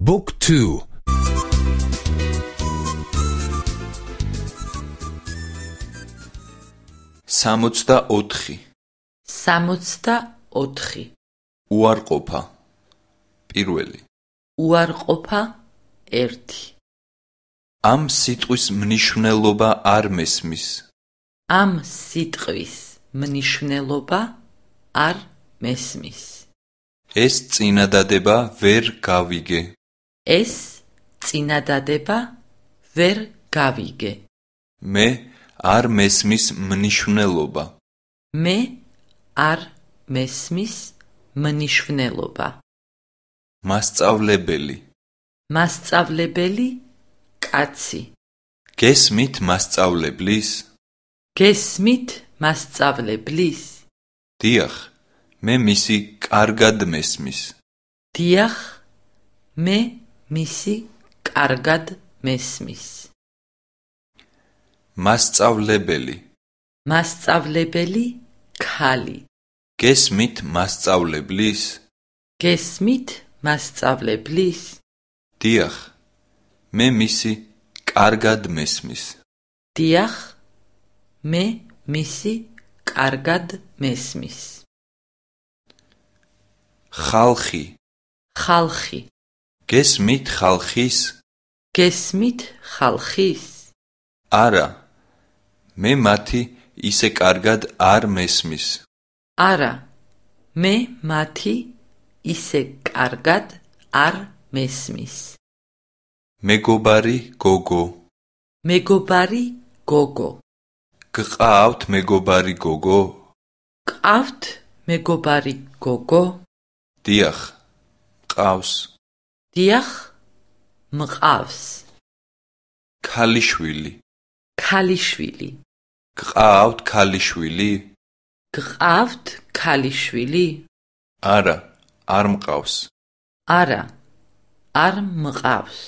Book 2 64 64 უარყოფა. პირველი. უარყოფა 1 ამ სიტყვის მნიშვნელობა არ მესმის. ამ სიტყვის მნიშვნელობა არ მესმის. ეს წინადადება ვერ გავიგე ეს წინადადება ვერ გავიგე. მე არ მესმის მნიშვნელობა მე არ მესმის მნიშვნელობა მასწავლებელი. მასწავლებელი კაცი. გესმით მასწავლებლის? გესმით მასწავლებლის. დიახ მე მისი კარგად მესმის. დიახ მე მისი კარგად მესმის. მასწავლებელი. მასწავლებელი ქალი. გესმით მასწავლებლის. გესმით მასწავლებლის. დიახ მე მისი კარგად მესმის. დიახ მე მისი კარგად მესმის. ხალხი. ხალხი გესმით ხალხის? გესმით ხალხის. არა მე მათი ისე კარგად არ მესმის. არა მე მათი ისე კარგად არ მესმის. მეგობარი გოგო. მეგობარი გოგო. გყავთ მეგობარი გოგო? ყავთ მეგობარი გოგო? დიახ ყავს დიახ მყავს. ქალიშვილი. ქალიშვილი. გყავთ ქალიშვილი. გყავთ ქალიშვილი. არა არ მყავს. არა არ მყავს